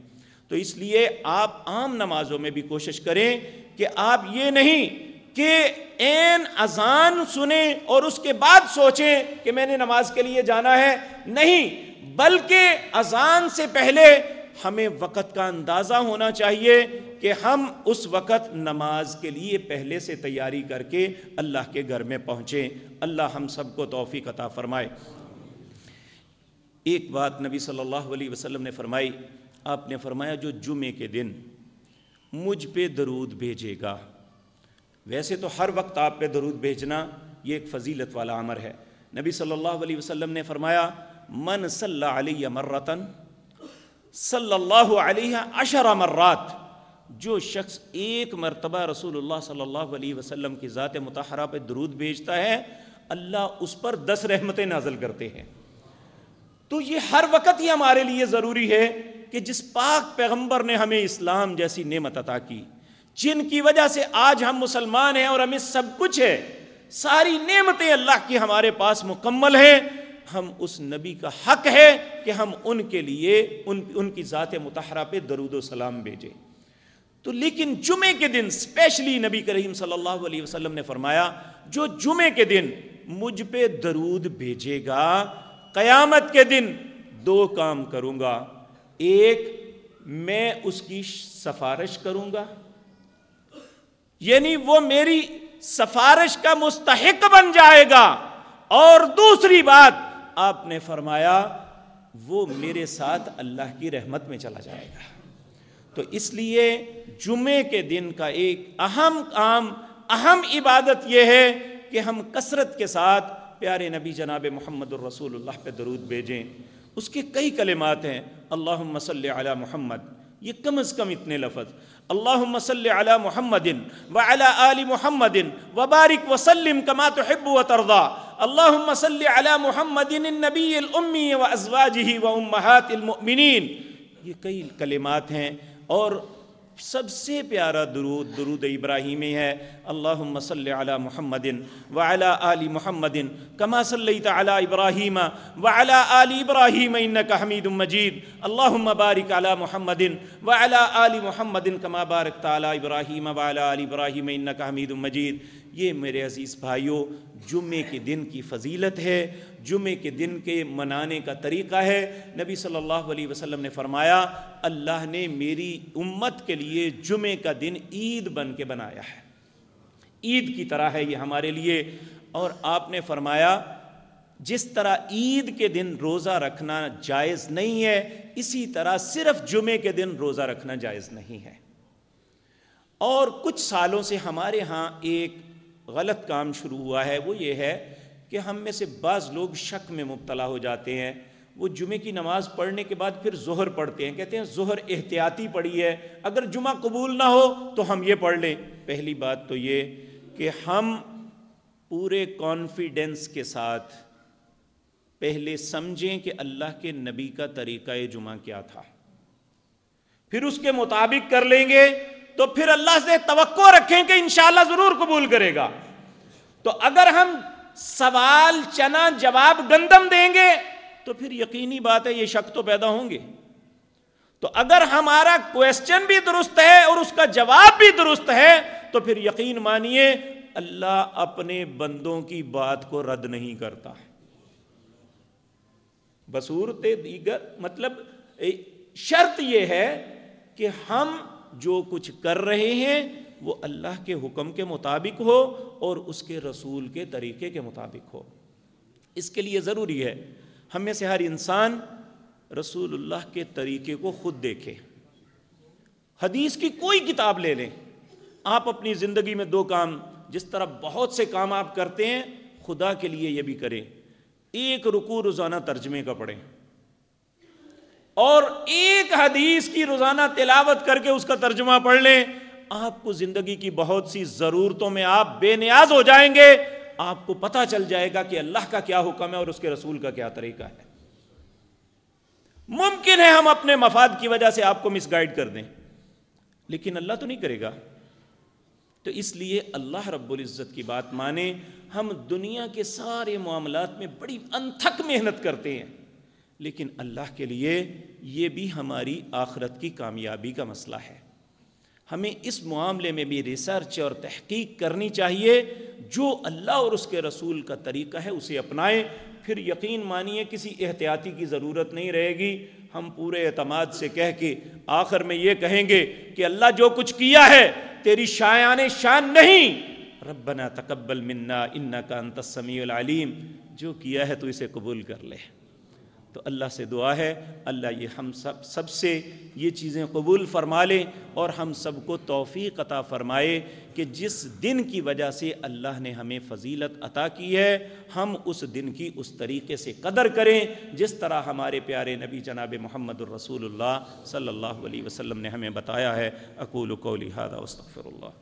تو اس لیے آپ عام نمازوں میں بھی کوشش کریں کہ آپ یہ نہیں کہ این اذان سنیں اور اس کے بعد سوچیں کہ میں نے نماز کے لیے جانا ہے۔ نہیں، بلکہ اذان سے پہلے ہمیں وقت کا اندازہ ہونا چاہیے کہ ہم اس وقت نماز کے لیے پہلے سے تیاری کر کے اللہ کے گھر میں پہنچیں۔ اللہ ہم سب کو توفیق عطا فرمائے۔ ایک بات نبی صلی اللہ علیہ وسلم نے فرمائی۔ آپ نے فرمایا، جو جمعے کے دن مجھ پہ درود بھیجے گا، ویسے تو ہر وقت آپ پہ درود بھیجنا یہ ایک فضیلت والا عمر ہے۔ نبی صلی اللہ علیہ وسلم نے فرمایا، من صلی علیہ مرتن صلی اللہ علیہ عشر مرات، جو شخص ایک مرتبہ رسول اللہ صلی اللہ علیہ وسلم کی ذات متحرہ پہ درود بھیجتا ہے، اللہ اس پر دس رحمتیں نازل کرتے ہیں۔ تو یہ ہر وقت ہی ہمارے لیے ضروری ہے کہ جس پاک پیغمبر نے ہمیں اسلام جیسی نعمت عطا کی، جن کی وجہ سے آج ہم مسلمان ہیں اور ہمیں سب کچھ ہے ساری نعمتیں اللہ کی ہمارے پاس مکمل ہیں۔ ہم اس نبی کا حق ہے کہ ہم ان کے لیے ان ان کی ذات متحرہ پہ درود و سلام بھیجیں۔ تو لیکن جمعے کے دن اسپیشلی نبی کریم صلی اللہ علیہ وسلم نے فرمایا، جو جمعے کے دن مجھ پہ درود بھیجے گا، قیامت کے دن دو کام کروں گا۔ ایک، میں اس کی سفارش کروں گا۔ یعنی وہ میری سفارش کا مستحق بن جائے گا۔ اور دوسری بات آپ نے فرمایا وہ میرے ساتھ اللہ کی رحمت میں چلا جائے گا۔ تو اس لیے جمعے کے دن کا ایک اہم کام، اہم عبادت یہ ہے کہ ہم کثرت کے ساتھ پیارے نبی جناب محمد الرسول اللہ پہ درود بھیجیں۔ اس کے کئی کلمات ہیں۔ اللہ صلی علی محمد، یہ کم از کم اتنے لفظ۔ اللهم صل على محمد وعلى آل محمد وبارك وسلم كما تحب و اللهم صل على محمد النبي الأمي وأزواجه وأمهات و یہ کئی کلمات ہیں اور سب سے پیارا درود درود ابراہیمی ہے۔ اللہم صلی علی محمد وعلی آل محمد کما صلیت علی ابراہیم وعلی آل ابراہیم انکا حمید مجید۔ اللہم بارک علی محمد وعلی آل محمد کما بارکت علی ابراہیم وعلی آل ابراہیم انکا حمید مجید۔ یہ میرے عزیز بھائیوں جمعے کے دن کی فضیلت ہے۔ جمعے کے دن کے منانے کا طریقہ ہے۔ نبی صلی اللہ علیہ وسلم نے فرمایا، اللہ نے میری امت کے لیے جمعے کا دن عید بن کے بنایا ہے۔ عید کی طرح ہے یہ ہمارے لیے۔ اور آپ نے فرمایا، جس طرح عید کے دن روزہ رکھنا جائز نہیں ہے، اسی طرح صرف جمعے کے دن روزہ رکھنا جائز نہیں ہے۔ اور کچھ سالوں سے ہمارے ہاں ایک غلط کام شروع ہوا ہے، وہ یہ ہے کہ ہم میں سے بعض لوگ شک میں مبتلا ہو جاتے ہیں۔ وہ جمعے کی نماز پڑھنے کے بعد پھر ظہر پڑھتے ہیں۔ کہتے ہیں ظہر احتیاطی پڑھی ہے۔ اگر جمعہ قبول نہ ہو تو ہم یہ پڑھ لیں۔ پہلی بات تو یہ کہ ہم پورے کانفیڈنس کے ساتھ پہلے سمجھیں کہ اللہ کے نبی کا طریقہ جمعہ کیا تھا۔ پھر اس کے مطابق کر لیں گے تو پھر اللہ سے توقع رکھیں کہ انشاءاللہ ضرور قبول کرے گا۔ تو اگر ہم سوال، چنا، جواب گندم دیں گے، تو پھر یقینی بات ہے یہ شک تو پیدا ہوں گے۔ تو اگر ہمارا کوشچن بھی درست ہے اور اس کا جواب بھی درست ہے، تو پھر یقین مانیے، اللہ اپنے بندوں کی بات کو رد نہیں کرتا۔ بصورت دیگر مطلب شرط یہ ہے کہ ہم جو کچھ کر رہے ہیں وہ اللہ کے حکم کے مطابق ہو اور اس کے رسول کے طریقے کے مطابق ہو۔ اس کے لیے ضروری ہے ہم میں سے ہر انسان رسول اللہ کے طریقے کو خود دیکھے۔ حدیث کی کوئی کتاب لے لیں۔ آپ اپنی زندگی میں دو کام، جس طرح بہت سے کام آپ کرتے ہیں، خدا کے لیے یہ بھی کریں۔ ایک رکو روزانہ ترجمے کا پڑھیں۔ اور ایک حدیث کی روزانہ تلاوت کر کے اس کا ترجمہ پڑھ لیں۔ آپ کو زندگی کی بہت سی ضرورتوں میں آپ بے نیاز ہو جائیں گے، آپ کو پتا چل جائے گا کہ اللہ کا کیا حکم ہے اور اس کے رسول کا کیا طریقہ ہے۔ ممکن ہے ہم اپنے مفاد کی وجہ سے آپ کو مس گائڈ کر دیں، لیکن اللہ تو نہیں کرے گا۔ تو اس لیے اللہ رب العزت کی بات مانیں ہم دنیا کے سارے معاملات میں بڑی انتھک محنت کرتے ہیں، لیکن اللہ کے لیے یہ بھی ہماری آخرت کی کامیابی کا مسئلہ ہے۔ ہمیں اس معاملے میں بھی ریسرچ اور تحقیق کرنی چاہیے، جو اللہ اور اس کے رسول کا طریقہ ہے، اسے اپنائیں۔ پھر یقین مانیے، کسی احتیاطی کی ضرورت نہیں رہے گی۔ ہم پورے اعتماد سے کہہ کے آخر میں یہ کہیں گے کہ اللہ جو کچھ کیا ہے، تیری شایان شان نہیں۔ ربنا تقبل منا، انکا انت السمیع العلیم۔ جو کیا ہے تو اسے قبول کر لے۔ تو اللہ سے دعا ہے، اللہ یہ ہم سب سب سے یہ چیزیں قبول فرما لیں اور ہم سب کو توفیق عطا فرمائے کہ جس دن کی وجہ سے اللہ نے ہمیں فضیلت عطا کی ہے، ہم اس دن کی اس طریقے سے قدر کریں جس طرح ہمارے پیارے نبی جناب محمد الرسول اللہ صلی اللہ علیہ وسلم نے ہمیں بتایا ہے۔ اقول قولی هذا واستغفر اللہ۔